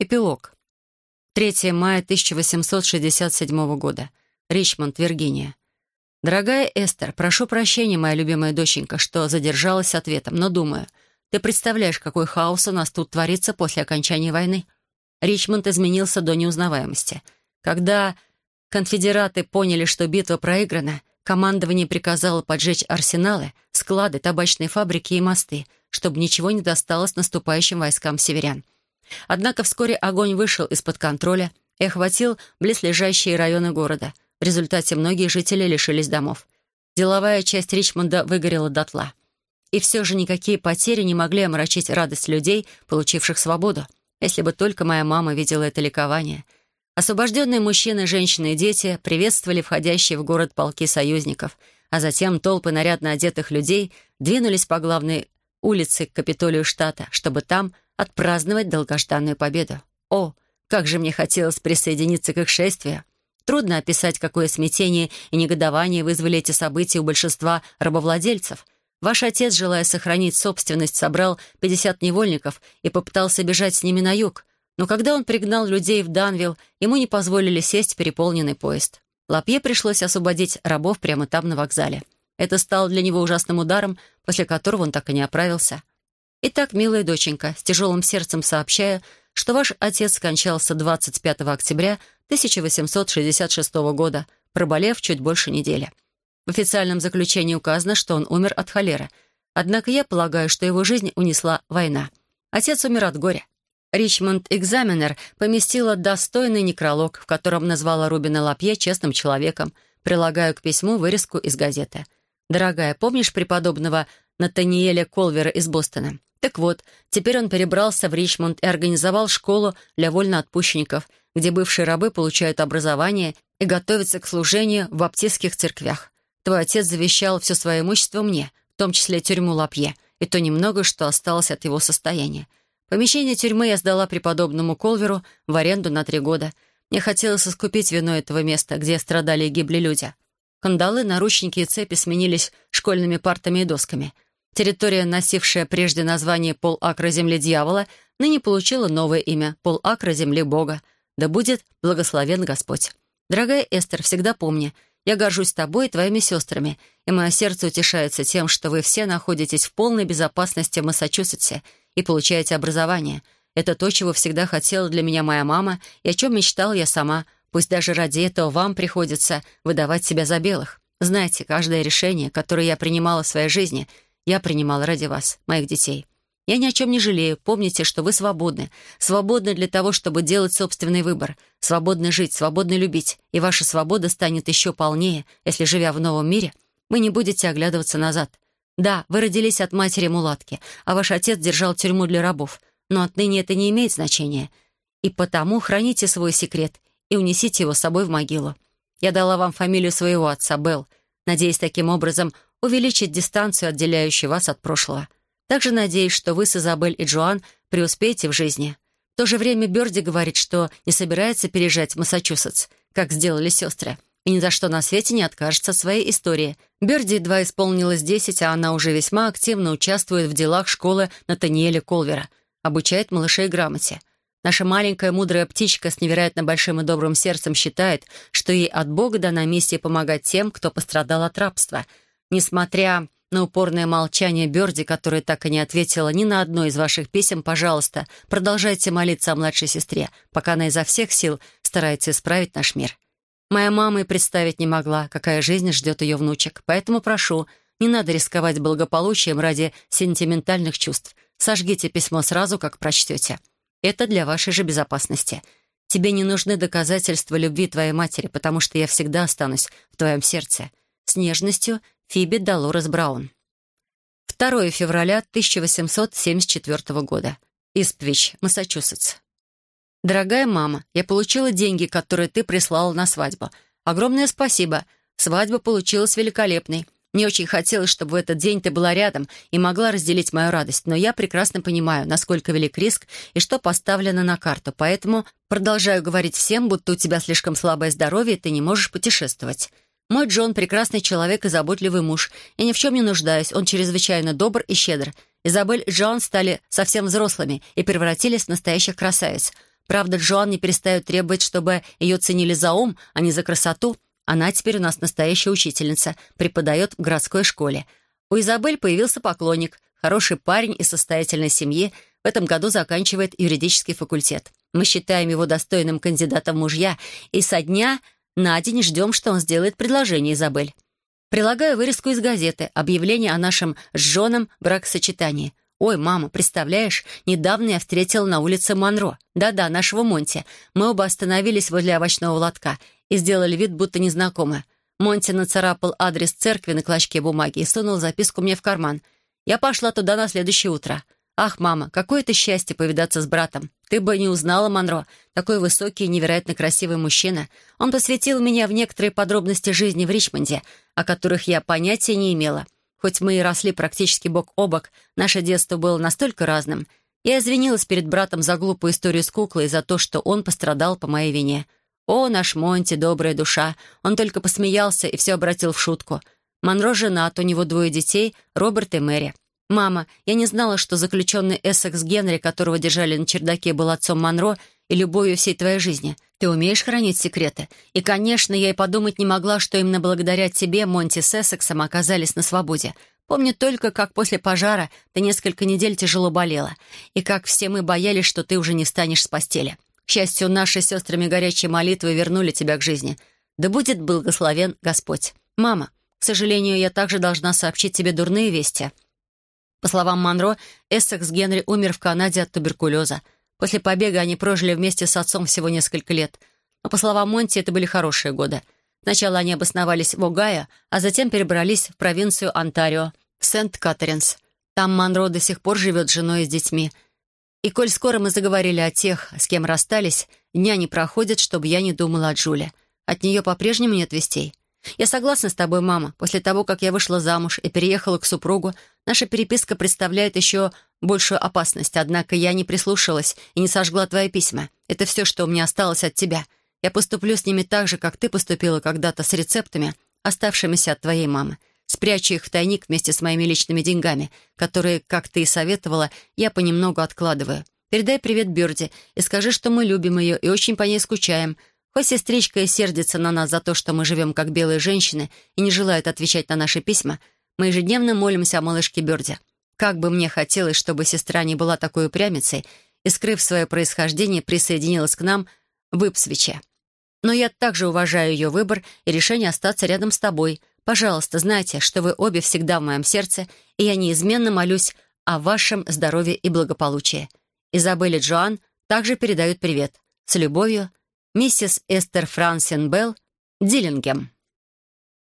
Эпилог. 3 мая 1867 года. Ричмонд, Виргиния. «Дорогая Эстер, прошу прощения, моя любимая доченька, что задержалась с ответом, но думаю, ты представляешь, какой хаос у нас тут творится после окончания войны?» Ричмонд изменился до неузнаваемости. Когда конфедераты поняли, что битва проиграна, командование приказало поджечь арсеналы, склады, табачные фабрики и мосты, чтобы ничего не досталось наступающим войскам северян. Однако вскоре огонь вышел из-под контроля и охватил близлежащие районы города — в результате многие жители лишились домов. Деловая часть Ричмонда выгорела дотла. И все же никакие потери не могли омрачить радость людей, получивших свободу. Если бы только моя мама видела это ликование. Освобожденные мужчины, женщины и дети приветствовали входящие в город полки союзников, а затем толпы нарядно одетых людей двинулись по главной улице к Капитолию штата, чтобы там отпраздновать долгожданную победу. О, как же мне хотелось присоединиться к их шествию! Трудно описать, какое смятение и негодование вызвали эти события у большинства рабовладельцев. Ваш отец, желая сохранить собственность, собрал 50 невольников и попытался бежать с ними на юг. Но когда он пригнал людей в Данвилл, ему не позволили сесть в переполненный поезд. Лапье пришлось освободить рабов прямо там, на вокзале. Это стало для него ужасным ударом, после которого он так и не оправился. Итак, милая доченька, с тяжелым сердцем сообщая, что ваш отец скончался 25 октября 1866 года, проболев чуть больше недели. В официальном заключении указано, что он умер от холеры. Однако я полагаю, что его жизнь унесла война. Отец умер от горя. Ричмонд Экзаменер поместила достойный некролог, в котором назвала Рубина Лапье честным человеком, прилагаю к письму вырезку из газеты. «Дорогая, помнишь преподобного Натаниэля Колвера из Бостона? Так вот, теперь он перебрался в Ричмонд и организовал школу для вольноотпущенников, где бывшие рабы получают образование и готовятся к служению в баптистских церквях. Твой отец завещал все свое имущество мне, в том числе тюрьму Лапье, и то немного, что осталось от его состояния. Помещение тюрьмы я сдала преподобному Колверу в аренду на три года. Мне хотелось искупить вину этого места, где страдали и гибли люди. Кандалы, наручники и цепи сменились школьными партами и досками. Территория, носившая прежде название «Полакра земли дьявола», ныне получила новое имя «Полакра земли Бога», да будет благословен Господь. Дорогая Эстер, всегда помни, я горжусь тобой и твоими сестрами, и мое сердце утешается тем, что вы все находитесь в полной безопасности в Массачусетсе и получаете образование. Это то, чего всегда хотела для меня моя мама и о чем мечтала я сама. Пусть даже ради этого вам приходится выдавать себя за белых. Знаете, каждое решение, которое я принимала в своей жизни, я принимала ради вас, моих детей. Я ни о чем не жалею. Помните, что вы свободны. Свободны для того, чтобы делать собственный выбор. Свободны жить, свободны любить. И ваша свобода станет еще полнее, если, живя в новом мире, вы не будете оглядываться назад. Да, вы родились от матери-мулатки, а ваш отец держал тюрьму для рабов. Но отныне это не имеет значения. И потому храните свой секрет и унесите его с собой в могилу. Я дала вам фамилию своего отца, Белл, надеясь таким образом увеличить дистанцию, отделяющую вас от прошлого. Также надеюсь, что вы с Изабель и Джоан преуспеете в жизни. В то же время Бёрди говорит, что не собирается переезжать в Массачусетс, как сделали сестры, и ни за что на свете не откажется от своей истории. Бёрди едва исполнилось десять, а она уже весьма активно участвует в делах школы Натаниэля Колвера, обучает малышей грамоте. Наша маленькая мудрая птичка с невероятно большим и добрым сердцем считает, что ей от Бога дана миссия помогать тем, кто пострадал от рабства. Несмотря на упорное молчание Бёрди, которая так и не ответила ни на одно из ваших писем, пожалуйста, продолжайте молиться о младшей сестре, пока она изо всех сил старается исправить наш мир. Моя мама и представить не могла, какая жизнь ждет ее внучек, поэтому прошу, не надо рисковать благополучием ради сентиментальных чувств. Сожгите письмо сразу, как прочтете. Это для вашей же безопасности. Тебе не нужны доказательства любви твоей матери, потому что я всегда останусь в твоем сердце. С нежностью, Фиби Долорес Браун. 2 февраля 1874 года. Иствич, Массачусетс. «Дорогая мама, я получила деньги, которые ты прислала на свадьбу. Огромное спасибо. Свадьба получилась великолепной. Мне очень хотелось, чтобы в этот день ты была рядом и могла разделить мою радость, но я прекрасно понимаю, насколько велик риск и что поставлено на карту, поэтому продолжаю говорить всем, будто у тебя слишком слабое здоровье, и ты не можешь путешествовать. Мой Джон — прекрасный человек и заботливый муж. И ни в чем не нуждаюсь, он чрезвычайно добр и щедр. Изабель и Джон стали совсем взрослыми и превратились в настоящих красавиц. Правда, Джоан не перестает требовать, чтобы ее ценили за ум, а не за красоту. Она теперь у нас настоящая учительница, преподает в городской школе. У Изабель появился поклонник, хороший парень из состоятельной семьи, в этом году заканчивает юридический факультет. Мы считаем его достойным кандидатом мужья и со дня на день ждем, что он сделает предложение Изабель. Прилагаю вырезку из газеты, объявление о нашем с Джоном бракосочетании. «Ой, мама, представляешь, недавно я встретила на улице Монро. Да-да, нашего Монти. Мы оба остановились возле овощного лотка и сделали вид, будто незнакомы. Монти нацарапал адрес церкви на клочке бумаги и сунул записку мне в карман. Я пошла туда на следующее утро. «Ах, мама, какое это счастье повидаться с братом! Ты бы не узнала Монро. Такой высокий и невероятно красивый мужчина. Он посвятил меня в некоторые подробности жизни в Ричмонде, о которых я понятия не имела. Хоть мы и росли практически бок о бок, наше детство было настолько разным. Я извинилась перед братом за глупую историю с куклой и за то, что он пострадал по моей вине. О, наш Монти, добрая душа! Он только посмеялся и все обратил в шутку. Монро женат, у него двое детей, Роберт и Мэри. «Мама, я не знала, что заключенный Эссекс Генри, которого держали на чердаке, был отцом Монро и любовью всей твоей жизни. Ты умеешь хранить секреты? И, конечно, я и подумать не могла, что именно благодаря тебе Монти с Эссексом оказались на свободе. Помню только, как после пожара ты несколько недель тяжело болела, и как все мы боялись, что ты уже не встанешь с постели. К счастью, наши сестрами горячие молитвы вернули тебя к жизни. Да будет благословен Господь. Мама, к сожалению, я также должна сообщить тебе дурные вести». По словам Монро, Эссекс Генри умер в Канаде от туберкулеза. После побега они прожили вместе с отцом всего несколько лет. Но, по словам Монти, это были хорошие годы. Сначала они обосновались в Огайо, а затем перебрались в провинцию Онтарио, в Сент-Катеринс. Там Монро до сих пор живет с женой и с детьми. И коль скоро мы заговорили о тех, с кем расстались, дня не проходит, чтобы я не думала о Джуле. От нее по-прежнему нет вестей. Я согласна с тобой, мама. После того, как я вышла замуж и переехала к супругу, наша переписка представляет еще большую опасность. Однако я не прислушалась и не сожгла твои письма. Это все, что у меня осталось от тебя. Я поступлю с ними так же, как ты поступила когда-то с рецептами, оставшимися от твоей мамы. Спрячу их в тайник вместе с моими личными деньгами, которые, как ты и советовала, я понемногу откладываю. Передай привет Бёрди и скажи, что мы любим ее и очень по ней скучаем, Хоть сестричка и сердится на нас за то, что мы живем как белые женщины и не желают отвечать на наши письма, мы ежедневно молимся о малышке Бёрде. Как бы мне хотелось, чтобы сестра не была такой упрямицей и, скрыв свое происхождение, присоединилась к нам в Ипсвиче. Но я также уважаю ее выбор и решение остаться рядом с тобой. Пожалуйста, знайте, что вы обе всегда в моем сердце, и я неизменно молюсь о вашем здоровье и благополучии. Изабель и Джоан также передают привет. С любовью, Миссис Эстер Франсен Белл, Диллингем.